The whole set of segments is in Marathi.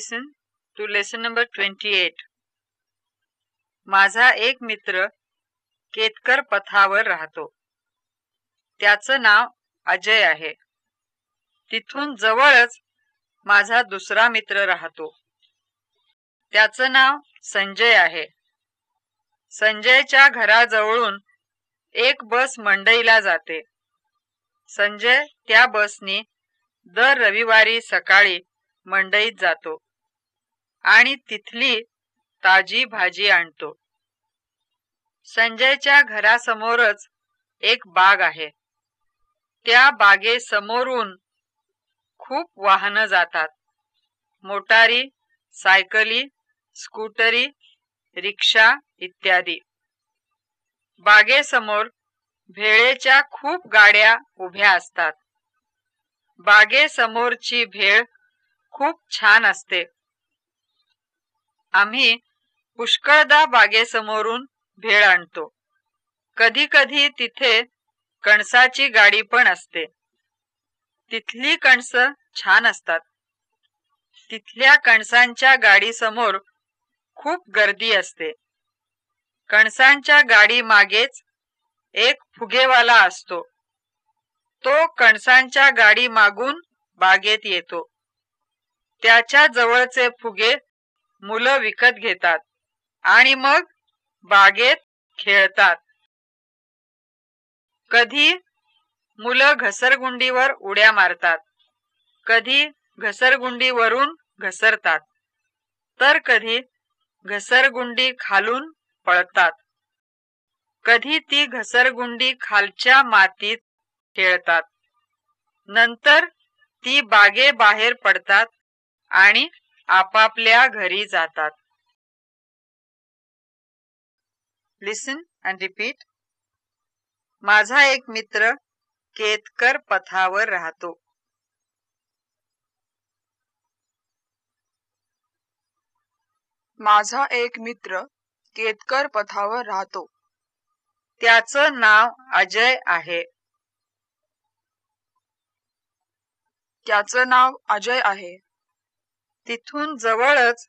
listen to lesson number 28. माझा एक मित्र केतकर पथावर राहतो. त्याचं नाव अजय आहे. तिथून जवळच माझा दुसरा मित्र राहतो. त्याचं नाव संजय आहे. संजयच्या घराजवळून एक बस मंडईला जाते. संजय त्या बसनी दर रविवारी सकाळी मंडईत जातो. आणि तिथली ताजी भाजी आणतो. संजयच्या घरासमोरच एक बाग आहे. त्या बागेसमोरून खूप वाहनं जातात. मोटारी सायकली स्कूटरी रिक्षा इत्यादी. बागेसमोर भेळेच्या खूप गाड्या उभ्या असतात. बागेसमोरची भेळ खूप छान असते. आम्ही पुष्कळदा बागेसमोरून भेळ आणतो. कधी कधी तिथे कणसाची गाडी पण असते. तिथली कणस छान असतात. तिथल्या कणसांच्या गाडी समोर खूप गर्दी असते. कणसांच्या गाडी मागेच एक फुगेवाला असतो. तो कणसांच्या गाडी मागून बागेत येतो. त्याच्या जवळचे फुगे मुलं विकत घेतात आणि मग बागेत खेळतात. कधी मुलं घसरगुंडीवर उड्या मारतात कधी घसरगुंडीवरून घसरतात तर कधी घसरगुंडी खालून पळतात कधी ती घसरगुंडी खालच्या मातीत खेळतात नंतर ती बागे बाहेर पडतात आणि आपापल्या घरी जातात. लिसन अँड रिपीट माझा एक मित्र केतकर पथावर राहतो. माझा एक मित्र केतकर पथावर राहतो. त्याचं नाव अजय आहे. त्याचं नाव अजय आहे. तिथून जवळच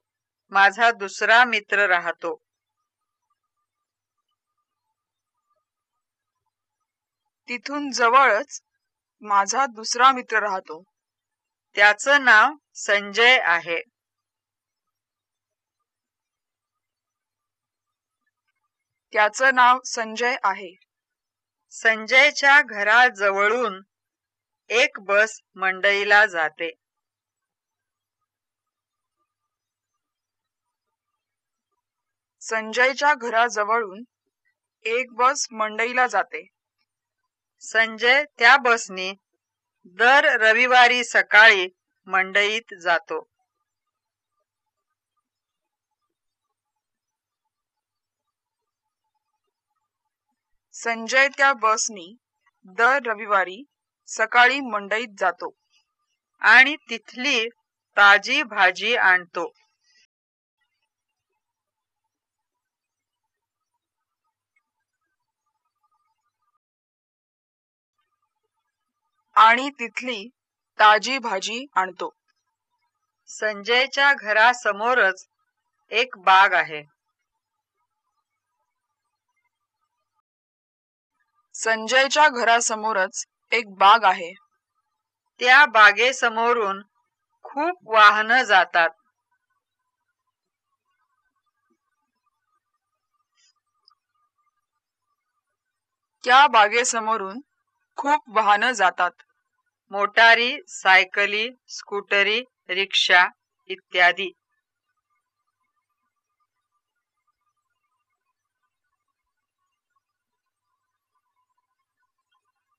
माझा दुसरा मित्र राहतो. तिथून जवळच माझा दुसरा मित्र राहतो. त्याचं नाव संजय आहे. त्याचं नाव संजय आहे. संजयच्या घराजवळून एक बस मंडईला जाते. संजयच्या घराजवळून एक बस मंडईला जाते. संजय त्या बसने दर रविवारी सकाळी मंडईत जातो. संजय त्या बसनी दर रविवारी सकाळी मंडईत जातो आणि तिथली ताजी भाजी आणतो. आणि तिथली ताजी भाजी आणतो. संजयच्या घरासमोरच एक बाग आहे. संजयच्या घरासमोरच एक बाग आहे. त्या बागेसमोरून खूप वाहनं जातात. त्या बागेसमोरून खूप वाहनं जातात. मोटारी सायकली स्कूटरी रिक्षा इत्यादी.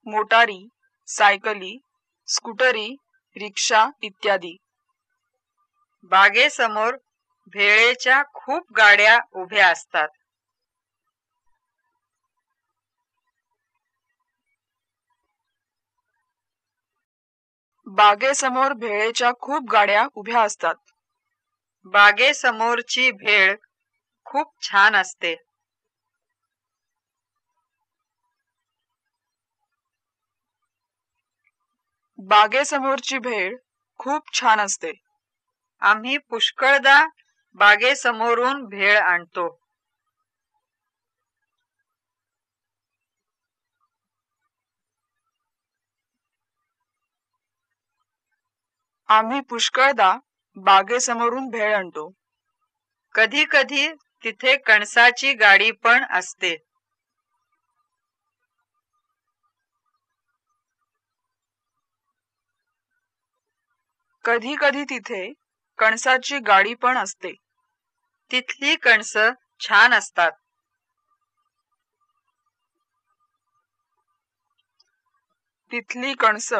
मोटारी सायकली स्कूटरी रिक्षा इत्यादी. बागेसमोर भेळेच्या खूप गाड्या उभ्या असतात. बागेसमोर भेळेच्या खूप गाड्या उभ्या असतात. बागेसमोरची भेळ खूप छान असते. बागेसमोरची भेळ खूप छान असते. आम्ही पुष्कळदा बागेसमोरून भेळ आणतो. आम्ही पुष्कळदा बागेसमोरून भेळ आणतो. कधी कधी तिथे कणसाची गाडी पण असते. कधी कधी तिथे कणसाची गाडी पण असते. तिथली कणस छान असतात. तिथली कणस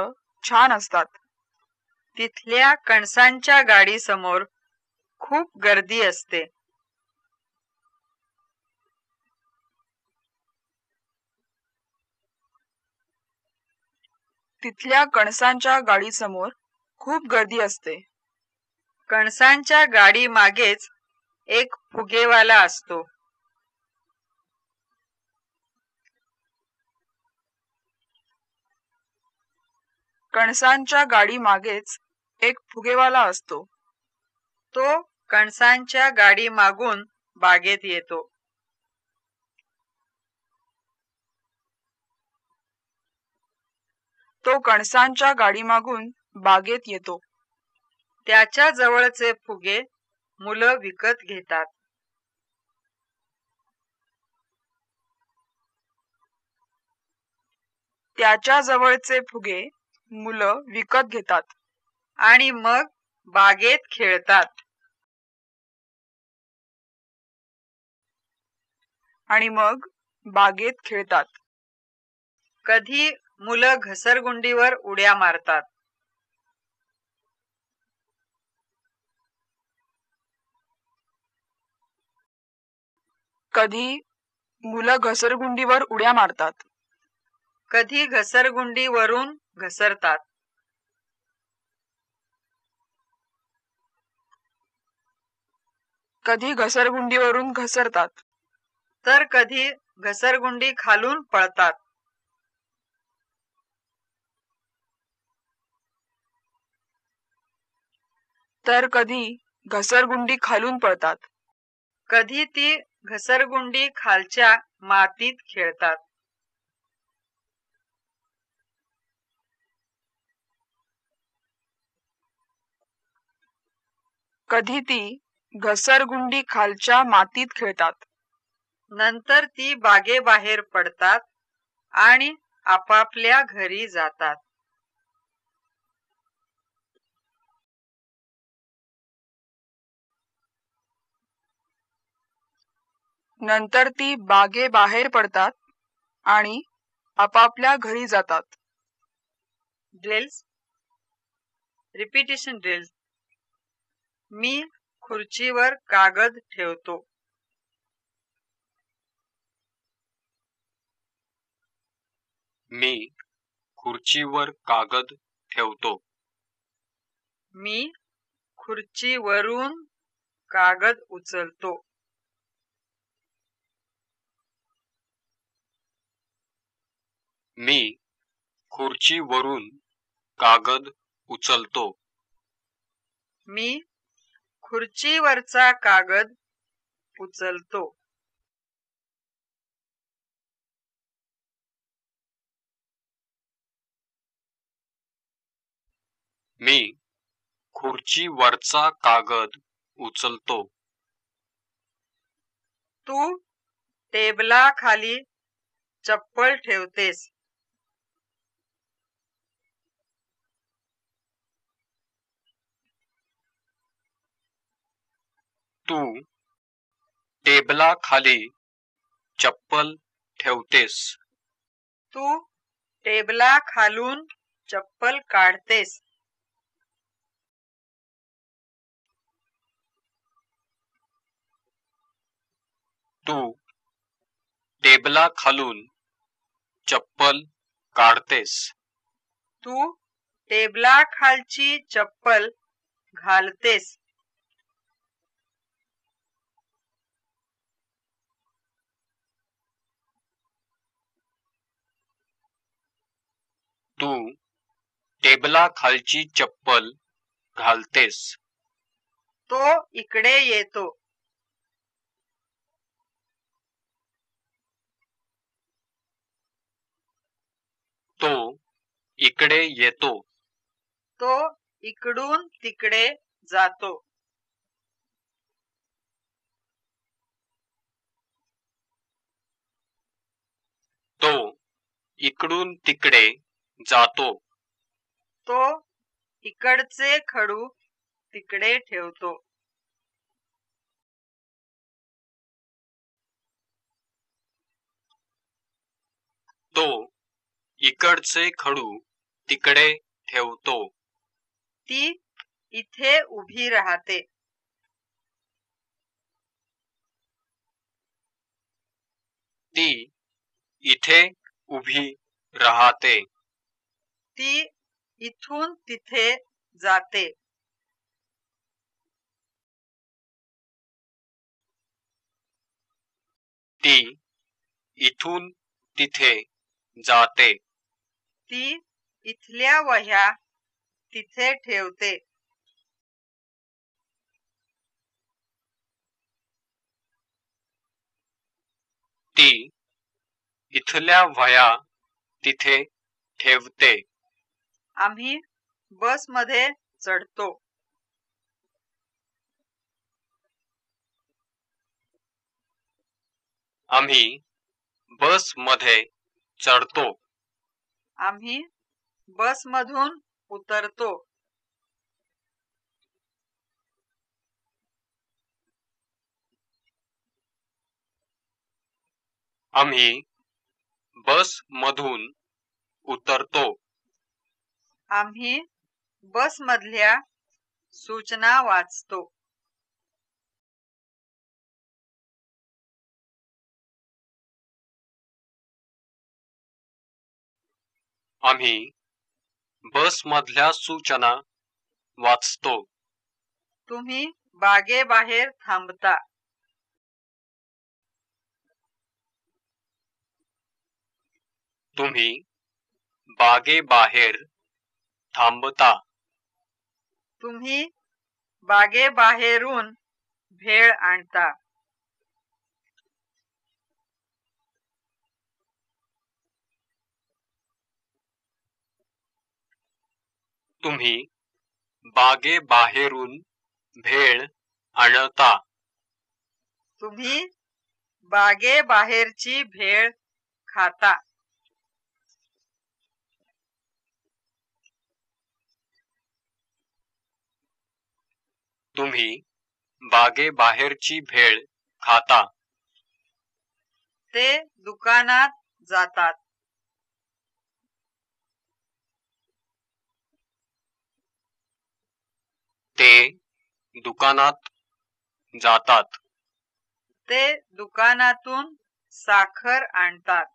छान असतात. तिथल्या कणसांच्या गाडी समोर खूप गर्दी असते. तिथल्या कणसांच्या गाडी समोर खूप गर्दी असते. कणसांच्या गाडी मागेच एक फुगेवाला असतो. कणसांच्या गाडी मागेच एक फुगेवाला असतो. तो कणसांच्या गाडी मागून बागेत येतो. तो कणसांच्या गाडी मागून बागेत येतो. त्याच्या जवळचे फुगे मुलं विकत घेतात. त्याच्या जवळचे फुगे मुलं विकत घेतात. आणि मग बागेत खेळतात. आणि मग बागेत खेळतात. कधी मुलं घसरगुंडीवर उड्या मारतात. कधी मुलं घसरगुंडीवर उड्या मारतात. कधी घसरगुंडीवरून घसरतात. कधी घसरगुंडीवरून घसरतात. तर कधी घसरगुंडी खालून पळतात. तर कधी घसरगुंडी खालून पळतात. कधी ती घसरगुंडी खालच्या मातीत खेळतात. कधी ती घसरगुंडी खालच्या मातीत खेळतात. नंतर ती बागेबाहेर पडतात आणि आपापल्या घरी जातात. नंतर ती बागे बाहेर पडतात आणि आपापल्या घरी जातात. ड्रिल्स. Repetition drills. मी खुर्चीवर कागद ठेवतो. मी खुर्चीवर कागद ठेवतो. मी खुर्चीवरून कागद उचलतो. मी खुर्चीवरून कागद उचलतो. मी खुर्चीवरचा कागद उचलतो. मी खुर्चीवरचा कागद उचलतो. तू टेबलाखाली चप्पल ठेवतेस. तू टेबलाखाली चप्पल ठेवतेस. तू टेबलाखालून चप्पल काढतेस. तू टेबलाखालून चप्पल काढतेस. तू टेबलाखालची चप्पल घालतेस. तू टेबलाखालची चप्पल घालतेस. तो इकडे येतो. तो इकडे येतो. तो इकडून तिकडे जातो. तो इकडून तिकडे जातो. तो इकडचे खडू तिकडे ठेवतो. तो इकडचे खडू तिकडे ठेवतो. ती इथे उभी राहते. ती इथे उभी राहते. ती इथून तिथे जाते. ती इथून तिथे जाते. ती इथल्या वह्या तिथे ठेवते. ती इथल्या वह्या तिथे ठेवते. आम्ही बसमध्ये चढतो. आम्ही बसमध्ये चढतो. आम्ही बसमधून उतरतो. आम्ही बस मधून उतरतो. आम्ही बसमधल्या सूचना वाचतो. आम्ही बस मधल्या सूचना वाचतो. तुम्ही बागेबाहेर थांबता. तुम्ही बागेबाहेर थांबता. तुम्ही बागेबाहेरून भेळ आणता. तुम्ही बागेबाहेरून भेळ आणता. तुम्ही बागेबाहेरची भेळ खाता. तुम्ही बागेबाहेरची भेळ खाता. ते दुकानात जातात. ते दुकानात जातात. ते दुकानातून साखर आणतात.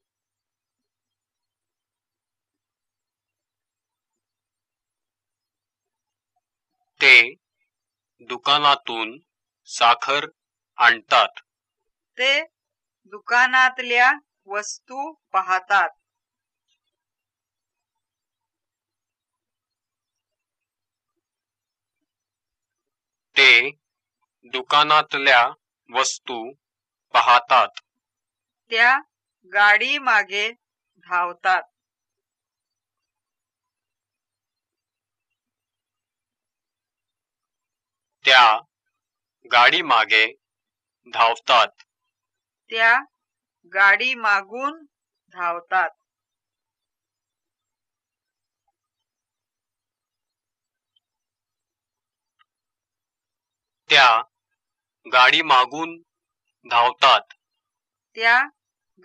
ते दुकानातून साखर आणतात. ते दुकानातल्या वस्तू पाहतात. ते दुकानातल्या वस्तू पाहतात. त्या गाडी मागे धावतात. त्या गाडी मागे धावतात. त्या गाडी मागून धावतात. त्या गाडी मागून धावतात. त्या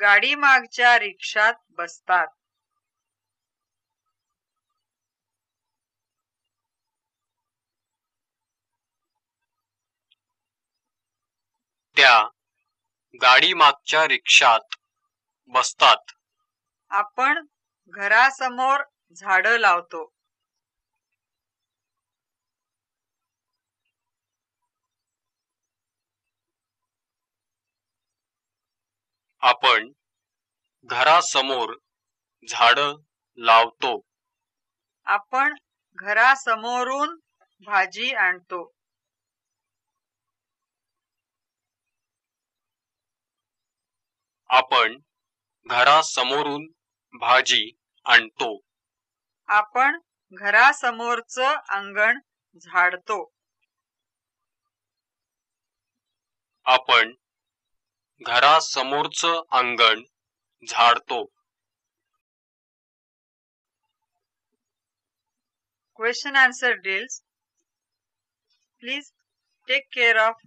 गाडी मागच्या रिक्षात बसतात. त्या गाडी मागच्या रिक्षात बसतात. आपण घरासमोर झाडं लावतो. आपण घरासमोर झाड लावतो. आपण घरासमोरून भाजी आणतो. आपण घरासमोरून भाजी आणतो. आपण घरासमोरच अंगण झाडतो. आपण घरासमोरच अंगण झाडतो. Question answer drills please take care of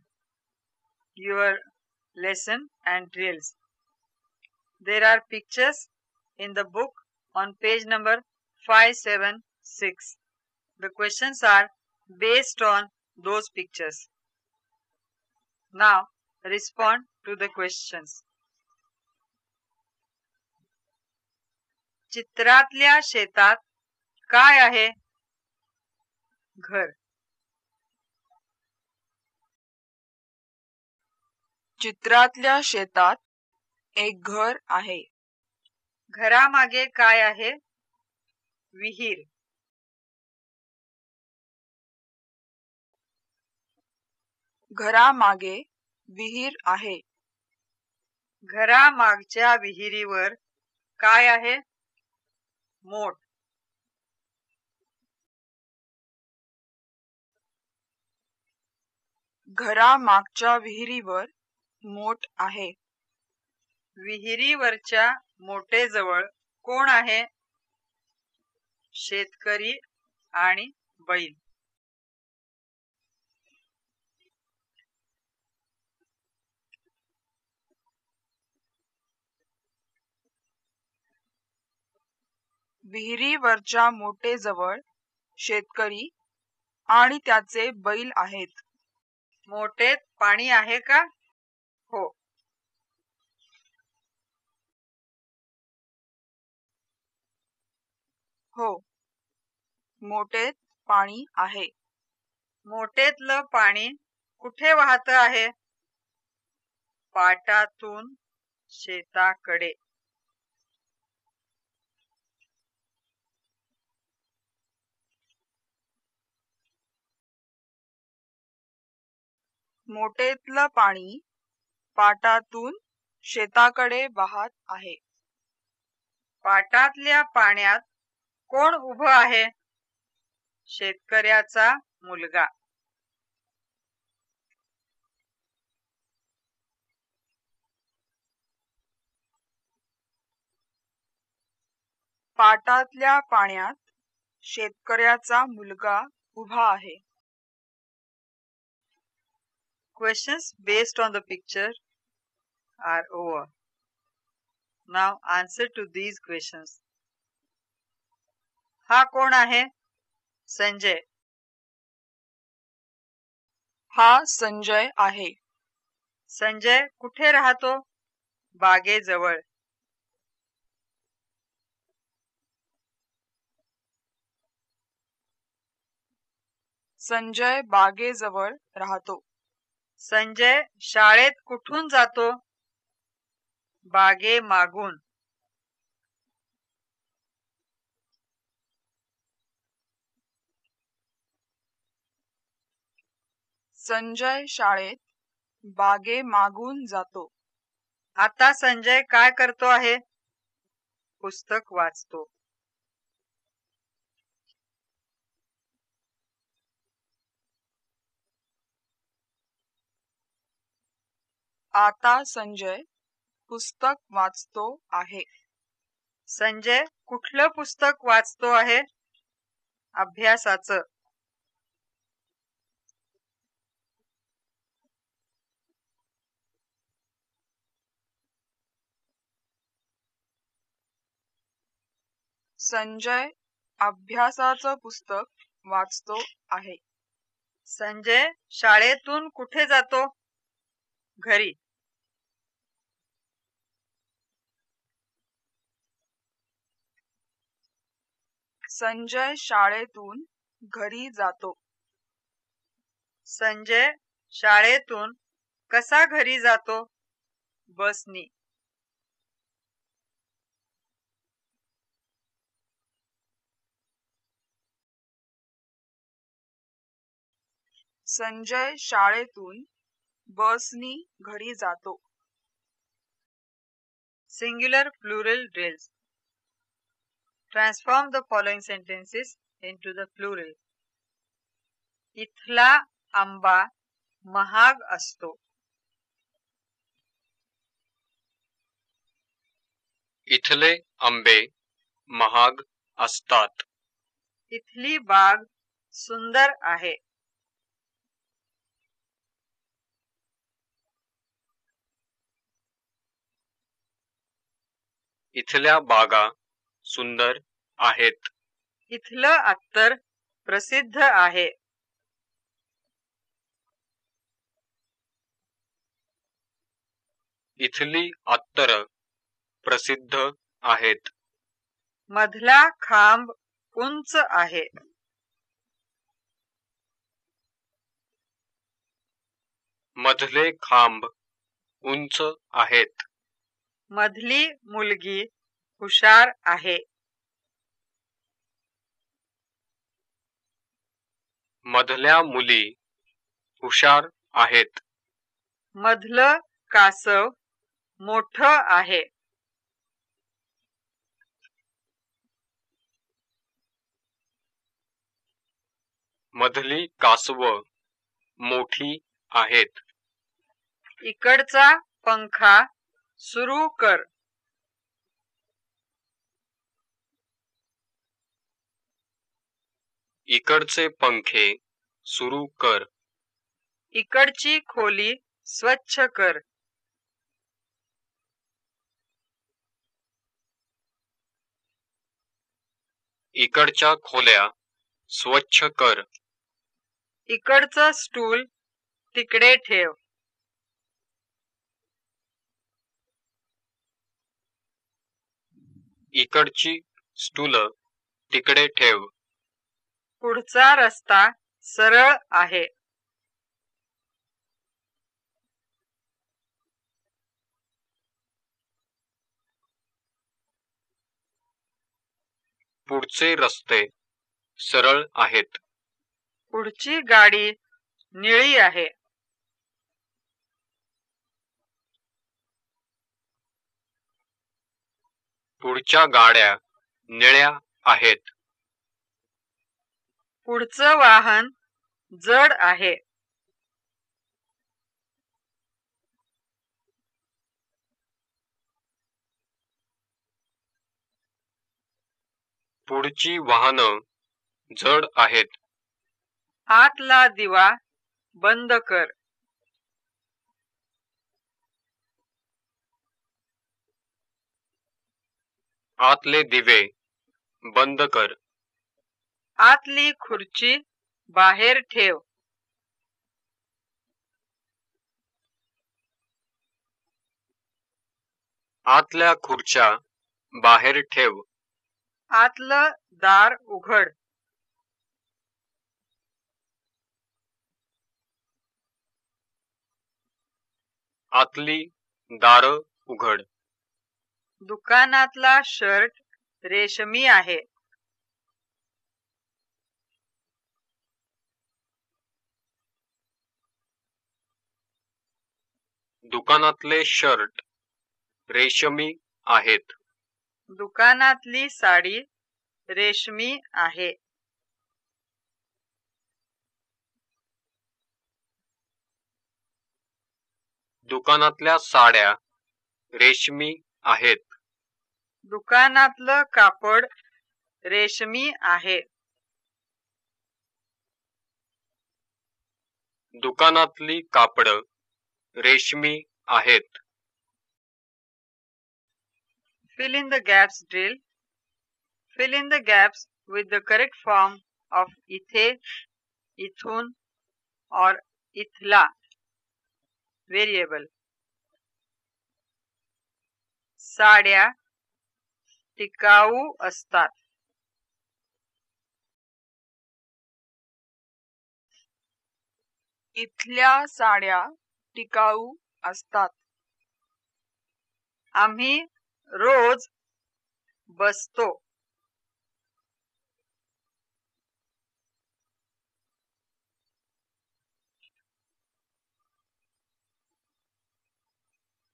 your lesson and drills there are pictures in the book on page number 576 the questions are based on those pictures now respond to the questions चित्रातल्या शेतात काय आहे घर चित्रातल्या शेतात एक घर आहे. घरामागे काय आहे? विहीर. घरामागे विहीर आहे. घरामागच्या विहिरीवर काय आहे? मोठ घरामागच्या विहिरीवर मोठ आहे. विहिरीवरच्या मोटेजवळ कोण आहे? शेतकरी आणि बैल. विहिरीवरच्या मोटेजवळ शेतकरी आणि त्याचे बैल आहेत. मोठेत पाणी आहे का? हो. मोठेत पाणी आहे. मोटेतलं पाणी कुठे वाहत आहे? पाटातून शेताकडे. मोटेतलं पाणी पाटातून शेताकडे वाहत आहे. पाटातल्या पाण्यात कोण उभं आहे? शेतकऱ्याचा मुलगा. पाटातल्या पाण्यात शेतकऱ्याचा मुलगा उभा आहे. Questions based on the picture are over now answer to these questions हा कोण आहे? संजय. हा संजय आहे. संजय कुठे राहतो? बागेजवळ. संजय बागेजवळ राहतो. संजय शाळेत कुठून जातो? बागे मागून संजय शाळेत बागे मागून जातो. आता संजय काय करतो आहे? पुस्तक वाचतो. आता संजय पुस्तक वाचतो आहे. संजय कुठलं पुस्तक वाचतो आहे? अभ्यासाचं. संजय अभ्यासाचं पुस्तक वाचतो आहे. संजय शाळेतून कुठे जातो? घरी. संजय शाळेतून घरी जातो. संजय शाळेतून कसा घरी जातो? बसनी. संजय शाळेतून बसनी घरी जातो. Singular plural drill transform the following sentences into the plural इथला आंबा महाग असतो. इथले आंबे महाग असतात. इथली बाग सुंदर आहे. इथल्या बागा सुंदर आहेत. इथलं अत्तर प्रसिद्ध आहे. इथली अत्तर प्रसिद्ध आहेत. मधला खांब उंच आहे. मधले खांब उंच आहेत. मधली मुलगी हुशार आहे. मधल्या मुली हुशार आहेत. मधलं कासव मोठ आहे. मधली कासव मोठी आहेत. इकडचा पंखा सुरू कर. इकडचे पंखे सुरू कर. इकडची खोली स्वच्छ कर. इकडच्या खोल्या स्वच्छ कर. इकडचं स्टूल तिकडे ठेव. इकडची स्टूल तिकडे ठेव. पुढचा रस्ता सरळ आहे. पुढचे रस्ते सरळ आहेत. पुढची गाडी निळी आहे. पुढच्या गाड्या निळ्या आहेत. पुढचं वाहन जड आहे. पुढची वाहनं जड आहेत. आतला दिवा बंद कर. आतले दिवे बंद कर. आतली खुर्ची बाहेर ठेव. आतल्या खुर्च्या बाहेर ठेव. आतलं दार उघड. आतली दार उघड. दुकानातला शर्ट रेशमी आहे. दुकानातले शर्ट रेशमी आहेत. दुकानातली साडी रेशमी आहे. दुकानातल्या साड्या रेशमी आहेत. दुकानातलं कापड रेशमी आहे. दुकानातली कापड रेशमी आहेत. Fill in the gaps drill fill in the gaps with the correct form of इथे इथून और इथला वेरिएबल साड्या टिकाऊ असतात. इथल्या साड्या टिकाऊ असतात. आम्ही रोज बसतो.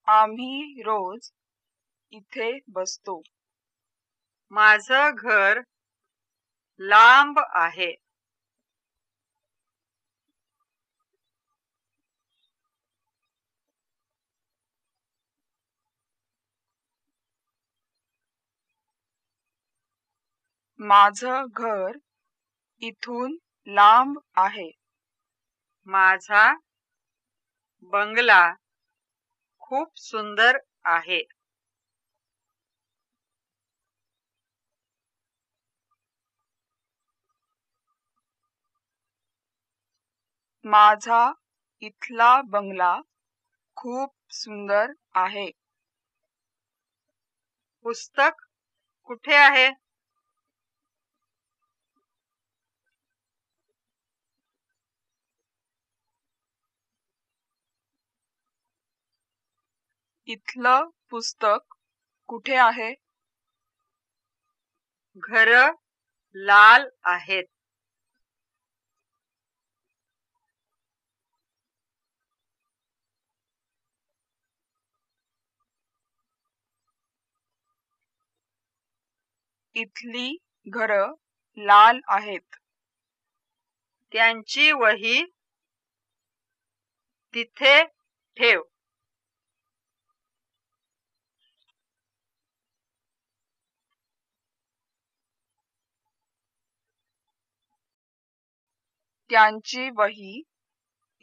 आम्ही रोज इथे बसतो. माझं घर लांब आहे. माझं घर इथून लांब आहे. माझा बंगला खूप सुंदर आहे. माझा इथला बंगला खूप सुंदर आहे. पुस्तक कुठे आहे? इथलं पुस्तक कुठे आहे? घर लाल आहेत. इथली घर लाल आहेत. त्यांची वही तिथे ठेव. त्यांची वही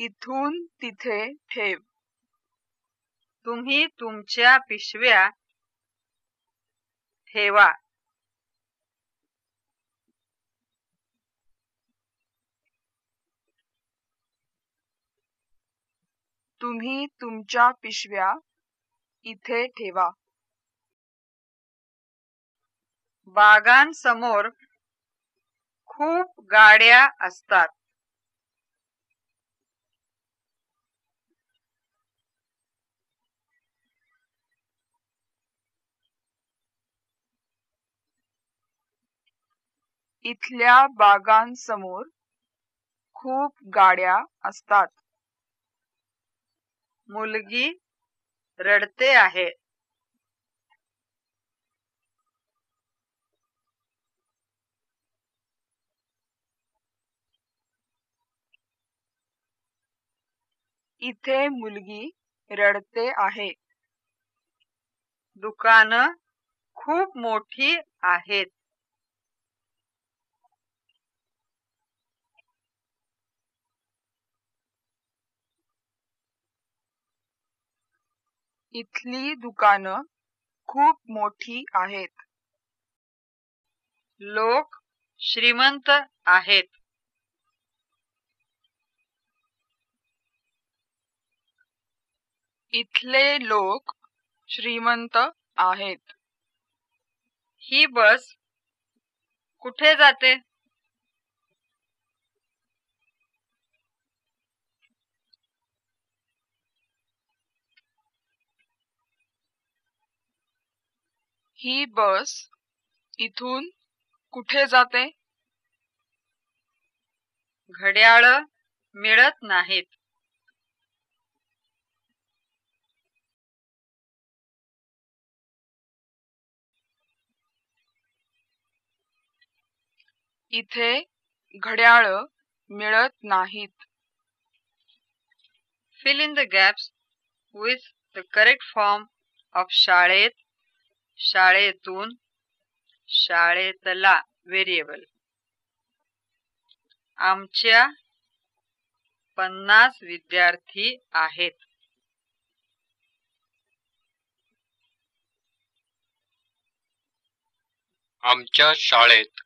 इथून तिथे ठेव. तुम्ही तुमच्या पिशव्या ठेवा. तुम्ही तुमच्या पिशव्या इथे ठेवा. बागांसमोर खूप गाड्या असतात. इथल्या बागांसमोर खूप गाड्या असतात. मुलगी रडते आहे. इथे मुलगी रडते आहे. दुकान खूप मोठी आहेत. इथली दुकानं खूप मोठी आहेत. लोक श्रीमंत आहेत. इथले लोक श्रीमंत आहेत. ही बस कुठे जाते? ही बस इथून कुठे जाते? घड्याळ मिळत नाहीत. इथे घड्याळ मिळत नाहीत. Fill in the gaps with the correct form of शाळेत शाळेतून शाळेतला व्हेरिएबल आमच्या पन्नास विद्यार्थी आहेत. आमच्या शाळेत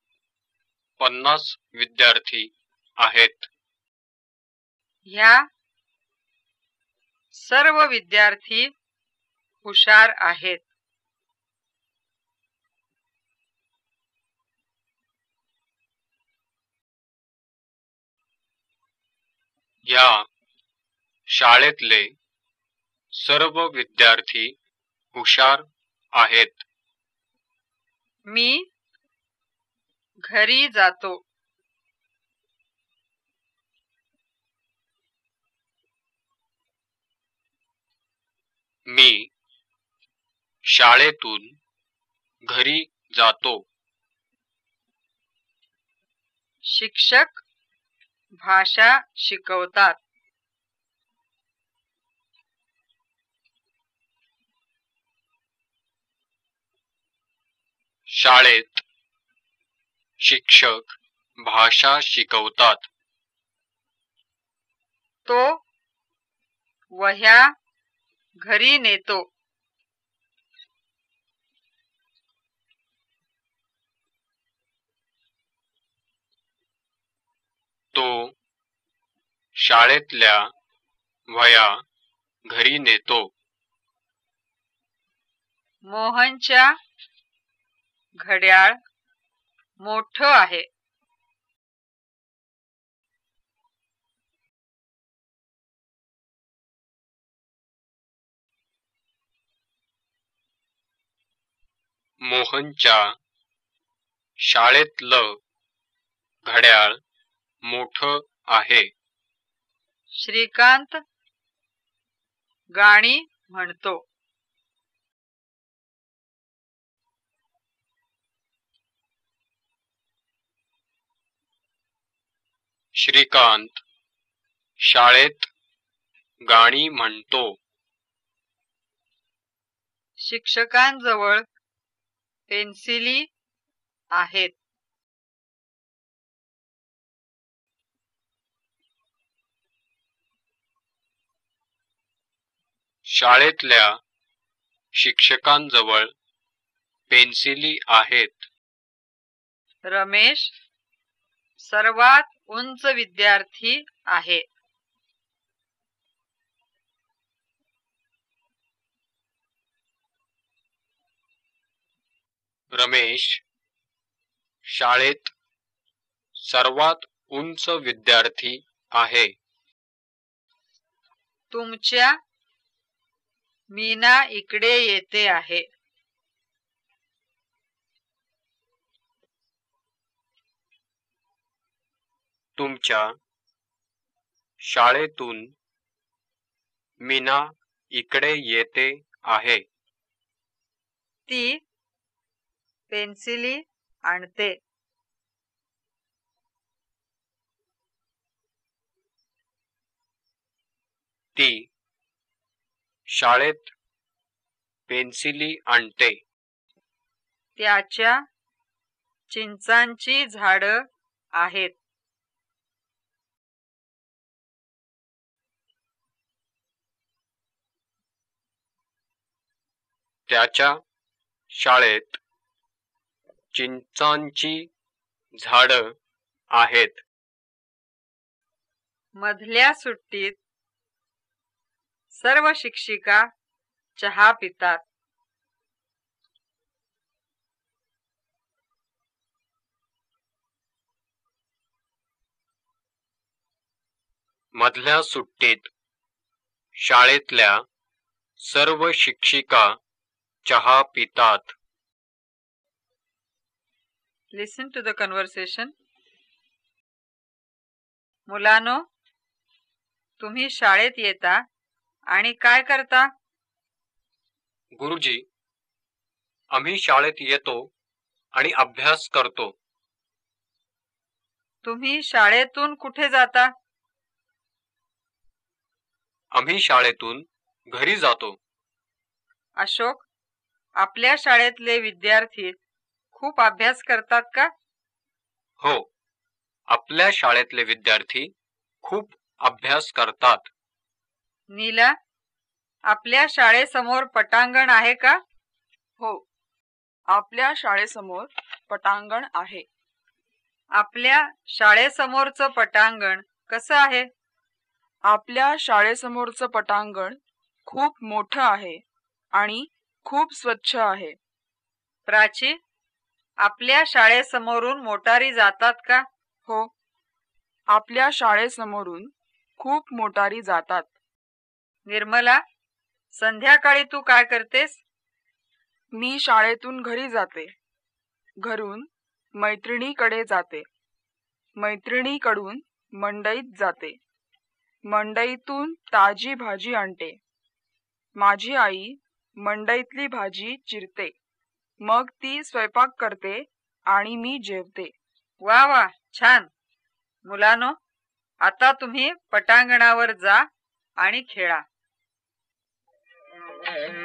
पन्नास विद्यार्थी आहेत. ह्या सर्व विद्यार्थी हुशार आहेत. ह्या शाळेतले सर्व विद्यार्थी हुशार आहेत. मी घरी जातो. मी शाळेतून घरी जातो. शिक्षक भाषा शिकवतात. शाळेत शिक्षक भाषा शिकवतात. तो वह्या घरी नेतो. तो शाळेतल्या वह्या घरी नेतो. मोहनच्या घड्याळ मोठ आहे. मोहनच्या शाळेतलं घड्याळ मोठ आहे. श्रीकांत गाणी म्हणतो. श्रीकांत शाळेत गाणी म्हणतो. शिक्षकांजवळ पेन्सिली आहेत. शाळेतल्या शिक्षकांजवळ पेन्सिली आहेत. रमेश सर्वात उंच विद्यार्थी आहे. रमेश शाळेत सर्वात उंच विद्यार्थी आहे. तुमच्या मीना इकडे येते आहे. तुमच्या शाळेतून मीना इकडे येते आहे. ती पेन्सिली आणते. ती शाळेत पेन्सिली आणते. त्याच्या चिंचांची झाडं आहेत. त्याच्या शाळेत चिंचांची झाड आहेत. मधल्या सुट्टीत सर्व शिक्षिका चहा पितात. मधल्या सुट्टीत शाळेतल्या सर्व शिक्षिका चहा पितात. लिसन टू द कन्व्हर्सेशन मुलानो तुम्ही शाळेत येता आणि काय करता? गुरुजी आम्ही शाळेत येतो आणि अभ्यास करतो. तुम्ही शाळेतून कुठे जाता? आम्ही शाळेतून घरी जातो. अशोक आपल्या शाळेतले विद्यार्थी खूप अभ्यास करतात का? हो आपल्या शाळेतले विद्यार्थी खूप अभ्यास करतात. नीला आपल्या शाळेसमोर पटांगण आहे का? हो. आपल्या शाळेसमोर पटांगण आहे. आपल्या शाळेसमोरचं पटांगण कसं आहे? आपल्या शाळेसमोरचं पटांगण खूप मोठं आहे आणि खूप स्वच्छ आहे. प्राची आपल्या शाळेसमोरून मोटारी जातात का? हो. आपल्या शाळेसमोरून खूप मोटारी जातात. निर्मला संध्याकाळी तू काय करतेस? मी शाळेतून घरी जाते. घरून मैत्रिणीकडे जाते. मैत्रिणीकडून मंडईत जाते. मंडईतून ताजी भाजी आणते. माझी आई मंडईतली भाजी चिरते. मग ती स्वयंपाक करते आणि मी जेवते. वा वा छान. मुलानो आता तुम्ही पटांगणावर जा आणि खेळा. Hey.